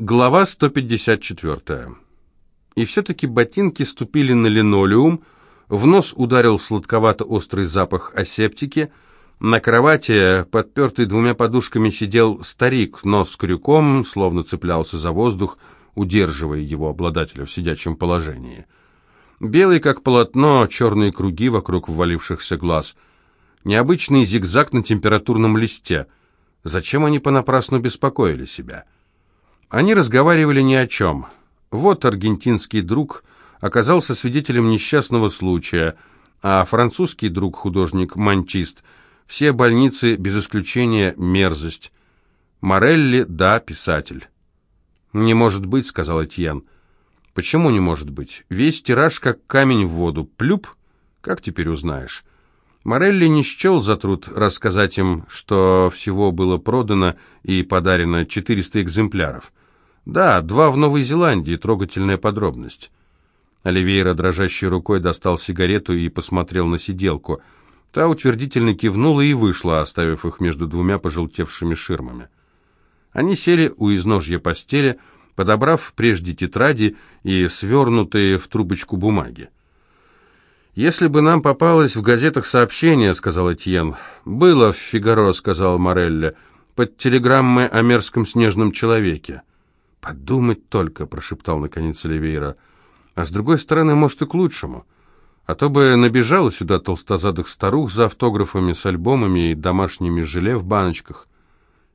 Глава 154. И все-таки ботинки ступили на линолеум, в нос ударил сладковато-острый запах асептики, на кровати, подпертый двумя подушками, сидел старик, нос крюком, словно цеплялся за воздух, удерживая его обладателя в сидячем положении. Белый, как полотно, черные круги вокруг ввалившихся глаз. Необычный зигзаг на температурном листе. Зачем они понапрасну беспокоили себя? — они разговаривали ни о чем. Вот аргентинский друг оказался свидетелем несчастного случая, а французский друг-художник-манчист – все больницы, без исключения, мерзость. Морелли – да, писатель. «Не может быть», – сказал Этьен. «Почему не может быть? Весь тираж как камень в воду. Плюп? Как теперь узнаешь?» Морелли не счел за труд рассказать им, что всего было продано и подарено 400 экземпляров. «Да, два в Новой Зеландии, трогательная подробность». Оливейра дрожащей рукой достал сигарету и посмотрел на сиделку. Та утвердительно кивнула и вышла, оставив их между двумя пожелтевшими ширмами. Они сели у изножья постели, подобрав прежде тетради и свернутые в трубочку бумаги. «Если бы нам попалось в газетах сообщение, — сказал Этьен. — Было в «Фигаро», — сказал Морелли, — под телеграммой о мерзком снежном человеке. «Подумать только», — прошептал наконец Оливейра. «А с другой стороны, может, и к лучшему. А то бы набежало сюда толстозадых старух за автографами с альбомами и домашними желе в баночках».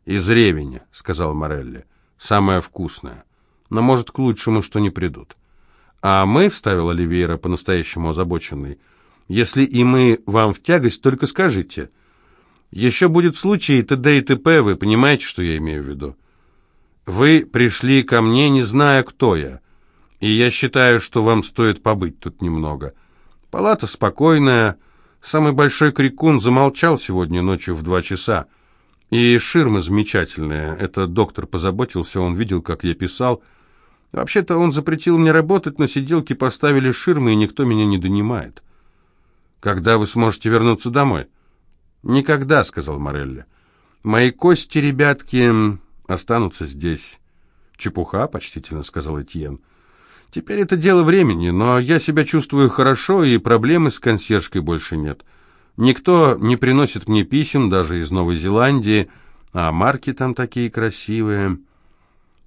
«Из ревеня», — сказал Морелли. «Самое вкусное. Но, может, к лучшему, что не придут». «А мы», — вставил Оливейра, по-настоящему озабоченный, «если и мы вам в тягость, только скажите». «Еще будет случай т.д. и т.п., вы понимаете, что я имею в виду?» Вы пришли ко мне, не зная, кто я, и я считаю, что вам стоит побыть тут немного. Палата спокойная, самый большой крикун замолчал сегодня ночью в два часа. И ширма замечательная, это доктор позаботился, он видел, как я писал. Вообще-то он запретил мне работать, но сиделки поставили ширмы, и никто меня не донимает. Когда вы сможете вернуться домой? Никогда, сказал Морелли. Мои кости, ребятки, останутся здесь. Чепуха, почтительно сказал Этьен. Теперь это дело времени, но я себя чувствую хорошо, и проблемы с консьержкой больше нет. Никто не приносит мне писем, даже из Новой Зеландии, а марки там такие красивые.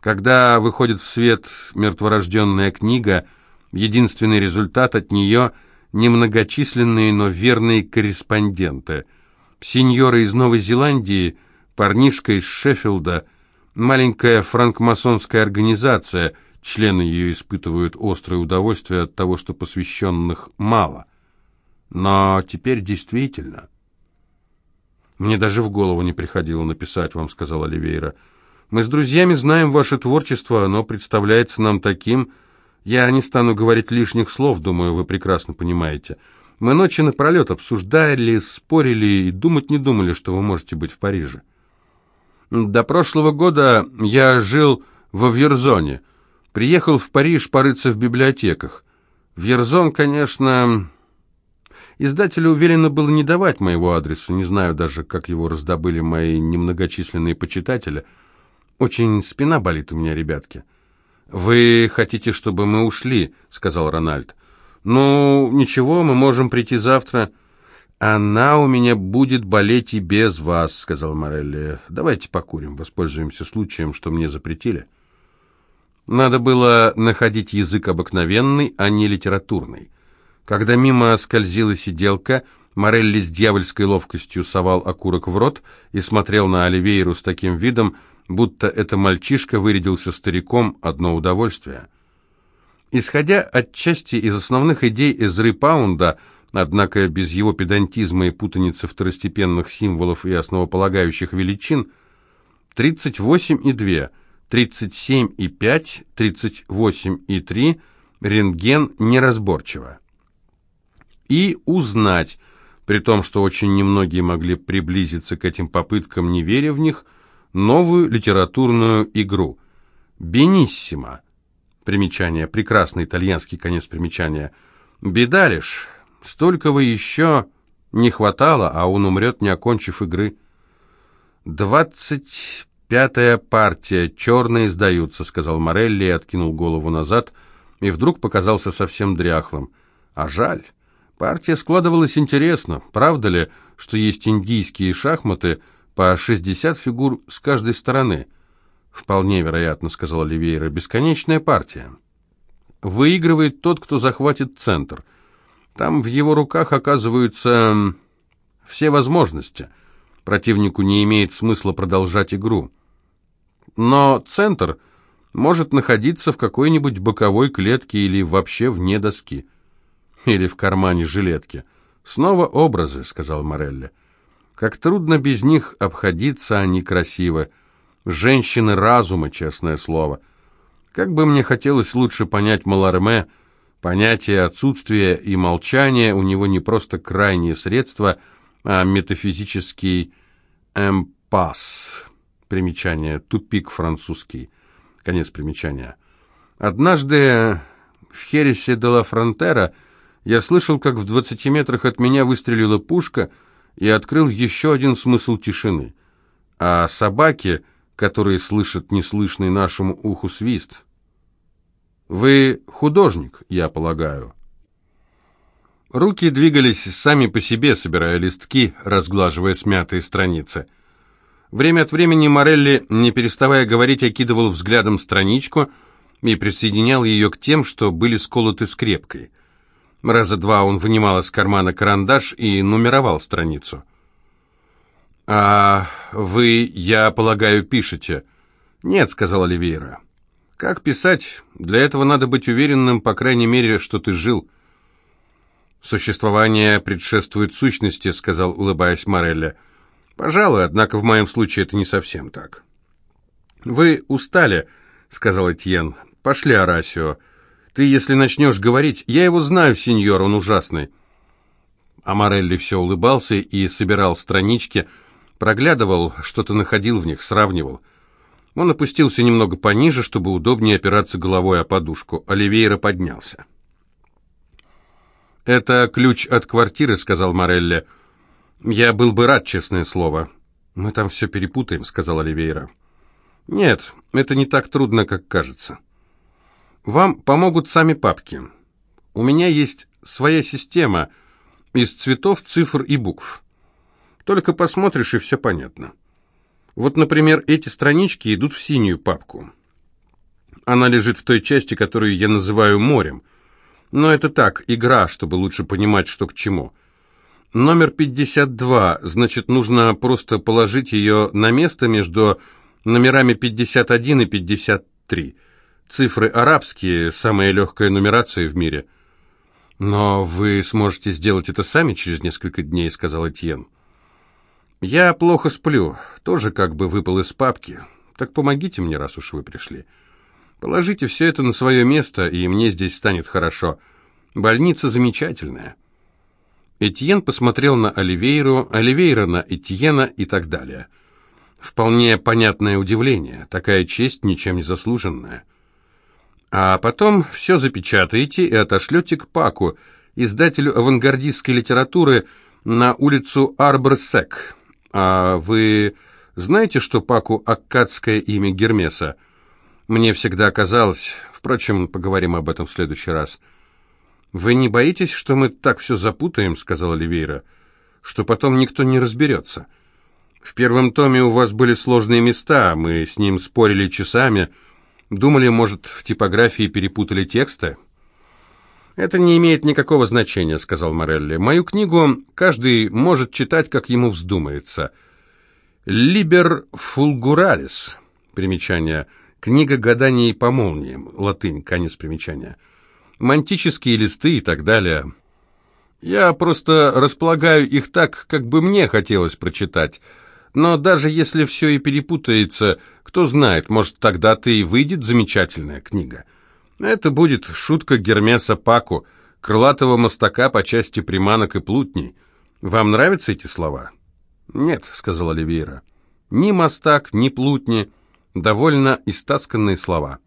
Когда выходит в свет мертворожденная книга, единственный результат от нее – немногочисленные, но верные корреспонденты. Сеньоры из Новой Зеландии, парнишка из Шеффилда – Маленькая франкмасонская организация, члены ее испытывают острое удовольствие от того, что посвященных мало. Но теперь действительно... «Мне даже в голову не приходило написать вам», — сказал Оливейра. «Мы с друзьями знаем ваше творчество, оно представляется нам таким... Я не стану говорить лишних слов, думаю, вы прекрасно понимаете. Мы ночи напролет обсуждали, спорили и думать не думали, что вы можете быть в Париже». До прошлого года я жил во Вьерзоне. Приехал в Париж порыться в библиотеках. Вьерзон, конечно... Издателю велено было не давать моего адреса, не знаю даже, как его раздобыли мои немногочисленные почитатели. Очень спина болит у меня, ребятки. «Вы хотите, чтобы мы ушли?» — сказал Рональд. «Ну, ничего, мы можем прийти завтра». «Она у меня будет болеть и без вас», — сказал Морелли. «Давайте покурим, воспользуемся случаем, что мне запретили». Надо было находить язык обыкновенный, а не литературный. Когда мимо скользила сиделка, Морелли с дьявольской ловкостью совал окурок в рот и смотрел на Оливейру с таким видом, будто это мальчишка вырядился стариком, одно удовольствие. Исходя отчасти из основных идей Эзры Паунда, Однако без его педантизма и путаницы второстепенных символов и основополагающих величин 38,2, 37,5, 38,3 рентген неразборчиво. И узнать, при том, что очень немногие могли приблизиться к этим попыткам, не веря в них, новую литературную игру. «Бениссимо». Примечание. Прекрасный итальянский конец примечания. «Беда лишь». Столького еще не хватало, а он умрет, не окончив игры. «Двадцать пятая партия, черные сдаются», — сказал Морелли и откинул голову назад, и вдруг показался совсем дряхлым. «А жаль. Партия складывалась интересно. Правда ли, что есть индийские шахматы по 60 фигур с каждой стороны?» «Вполне вероятно», — сказал Оливейра. «Бесконечная партия. Выигрывает тот, кто захватит центр. Там в его руках оказываются все возможности. Противнику не имеет смысла продолжать игру. Но центр может находиться в какой-нибудь боковой клетке или вообще вне доски. Или в кармане жилетки. Снова образы, сказал Морелли. Как трудно без них обходиться, они красивы. Женщины разума, честное слово. Как бы мне хотелось лучше понять Маларме, понятие отсутствия и молчания у него не просто крайние средства, а метафизический «эмпас». Примечание. Тупик французский. Конец примечания. Однажды в Хересе де ла Фронтера я слышал, как в двадцати метрах от меня выстрелила пушка и открыл еще один смысл тишины. А собаки, которые слышат неслышный нашему уху свист. Вы художник, я полагаю. Руки двигались сами по себе, собирая листки, разглаживая смятые страницы. Время от времени Морелли, не переставая говорить, окидывал взглядом страничку и присоединял ее к тем, что были сколоты скрепкой. Раза два он вынимал из кармана карандаш и нумеровал страницу. «А вы, я полагаю, пишете?» «Нет», — сказал Оливейра. «Как писать? Для этого надо быть уверенным, по крайней мере, что ты жил». «Существование предшествует сущности», — сказал, улыбаясь Морелли. Пожалуй, однако в моем случае это не совсем так. Вы устали, сказал Этьен. Пошли, Арасио. Ты, если начнешь говорить, я его знаю, сеньор, он ужасный. Амарелли все улыбался и собирал странички, проглядывал, что-то находил в них, сравнивал. Он опустился немного пониже, чтобы удобнее опираться головой о подушку. Оливейра поднялся. «Это ключ от квартиры», — сказал Морелли. «Я был бы рад, честное слово». «Мы там все перепутаем», — сказал Оливейра. «Нет, это не так трудно, как кажется. Вам помогут сами папки. У меня есть своя система из цветов, цифр и букв. Только посмотришь, и все понятно. Вот, например, эти странички идут в синюю папку. Она лежит в той части, которую я называю морем. Но это так, игра, чтобы лучше понимать, что к чему». Номер 52, значит, нужно просто положить ее на место между номерами 51 и 53. Цифры арабские, самая легкая нумерация в мире. Но вы сможете сделать это сами через несколько дней, сказал Этьен. Я плохо сплю, тоже как бы выпал из папки. Так помогите мне, раз уж вы пришли. Положите все это на свое место, и мне здесь станет хорошо. Больница замечательная. Этьен посмотрел на Оливейру, Оливейра на Этьена и так далее. Вполне понятное удивление, такая честь ничем не заслуженная. А потом все запечатаете и отошлете к Паку, издателю авангардистской литературы на улицу Арбор-Сек. А вы знаете, что Паку аккадское имя Гермеса? Мне всегда казалось... Впрочем, поговорим об этом в следующий раз. — «Вы не боитесь, что мы так все запутаем?» — сказала Оливейра. «Что потом никто не разберется. В первом томе у вас были сложные места, мы с ним спорили часами. Думали, может, в типографии перепутали тексты?» «Это не имеет никакого значения», — сказал Морелли. «Мою книгу каждый может читать, как ему вздумается. «Либер фулгуралис» — примечание. «Книга гаданий по молниям» — латынь, конец примечания мантические листы и так далее. Я просто располагаю их так, как бы мне хотелось прочитать. Но даже если все и перепутается, кто знает, может, тогда-то и выйдет замечательная книга. Это будет шутка Гермеса Паку, крылатого мостака по части приманок и плутней. Вам нравятся эти слова? Нет, сказал Оливейра. Ни мостак, ни плутни. Довольно истасканные слова.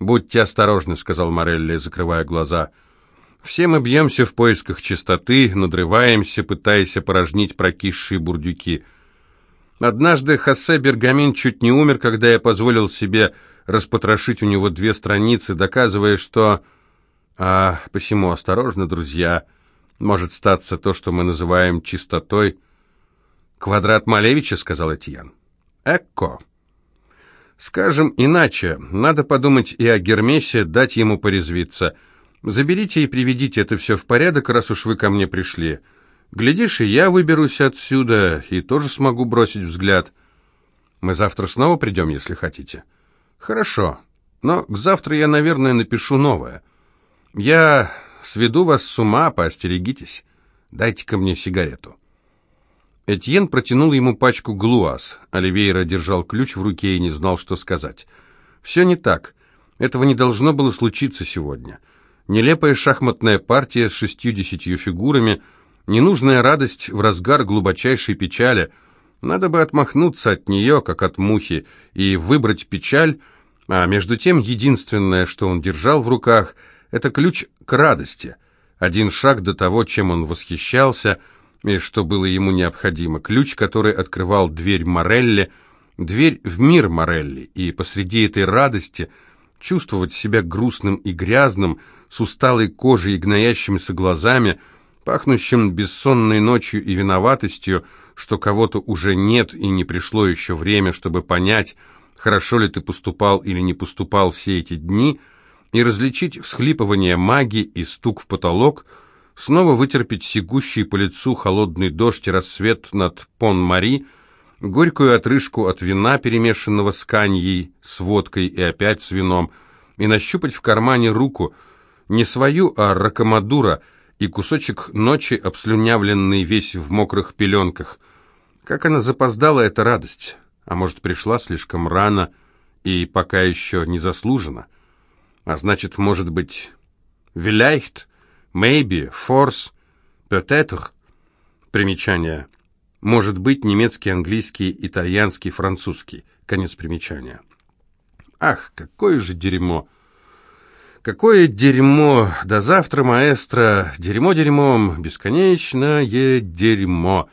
«Будьте осторожны», — сказал Морелли, закрывая глаза. «Все мы бьемся в поисках чистоты, надрываемся, пытаясь опорожнить прокисшие бурдюки. Однажды Хосе Бергамин чуть не умер, когда я позволил себе распотрошить у него две страницы, доказывая, что... А посему осторожно, друзья, может статься то, что мы называем чистотой. «Квадрат Малевича», — сказал Этьян. «Экко». Скажем иначе, надо подумать и о Гермесе, дать ему порезвиться. Заберите и приведите это все в порядок, раз уж вы ко мне пришли. Глядишь, и я выберусь отсюда, и тоже смогу бросить взгляд. Мы завтра снова придем, если хотите. Хорошо, но к завтра я, наверное, напишу новое. Я сведу вас с ума, поостерегитесь. Дайте-ка мне сигарету. Этьен протянул ему пачку глуаз. Оливейра держал ключ в руке и не знал, что сказать. «Все не так. Этого не должно было случиться сегодня. Нелепая шахматная партия с шестью-десятью фигурами, ненужная радость в разгар глубочайшей печали. Надо бы отмахнуться от нее, как от мухи, и выбрать печаль, а между тем единственное, что он держал в руках, это ключ к радости. Один шаг до того, чем он восхищался – и что было ему необходимо. Ключ, который открывал дверь Морелли, дверь в мир Морелли, и посреди этой радости чувствовать себя грустным и грязным, с усталой кожей и гноящимися глазами, пахнущим бессонной ночью и виноватостью, что кого-то уже нет и не пришло еще время, чтобы понять, хорошо ли ты поступал или не поступал все эти дни, и различить всхлипывание маги и стук в потолок – снова вытерпеть сигущий по лицу холодный дождь и рассвет над Пон-Мари, горькую отрыжку от вина, перемешанного с каньей, с водкой и опять с вином, и нащупать в кармане руку, не свою, а ракомадура, и кусочек ночи, обслюнявленный весь в мокрых пеленках. Как она запоздала, эта радость, а может, пришла слишком рано и пока еще не заслужена. А значит, может быть, «Виляйхт» Maybe, force, peut-être. Примечание. Может быть немецкий, английский, итальянский, французский. Конец примечания. Ах, какое же дерьмо! Какое дерьмо! До завтра, маэстро! Дерьмо дерьмом! Бесконечное дерьмо!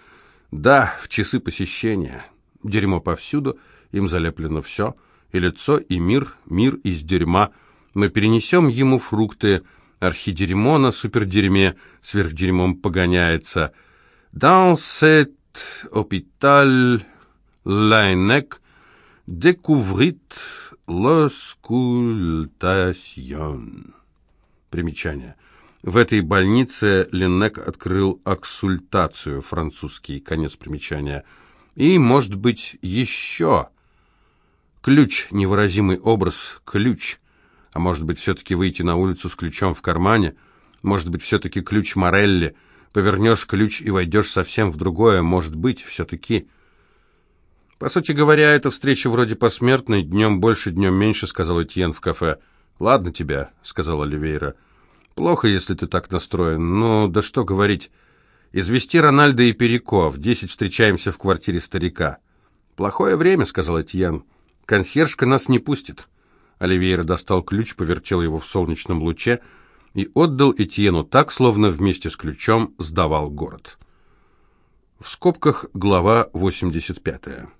Да, в часы посещения. Дерьмо повсюду, им залеплено все. И лицо, и мир, мир из дерьма. Мы перенесем ему фрукты, архидерьмо на супердерьме сверхдерьмом погоняется. Cet hôpital, Лайнек découvrit l'auscultation. Примечание. В этой больнице Леннек открыл аксультацию, французский, конец примечания. И, может быть, еще. Ключ, невыразимый образ, ключ – а может быть, все-таки выйти на улицу с ключом в кармане? Может быть, все-таки ключ Морелли? Повернешь ключ и войдешь совсем в другое. Может быть, все-таки... По сути говоря, эта встреча вроде посмертной. Днем больше, днем меньше, сказал Этьен в кафе. Ладно тебя, сказал Оливейра. Плохо, если ты так настроен. Ну, да что говорить. Извести Рональда и Переко. В десять встречаемся в квартире старика. Плохое время, сказал Этьен. Консьержка нас не пустит. Оливейра достал ключ, повертел его в солнечном луче и отдал Этьену так, словно вместе с ключом сдавал город. В скобках глава 85.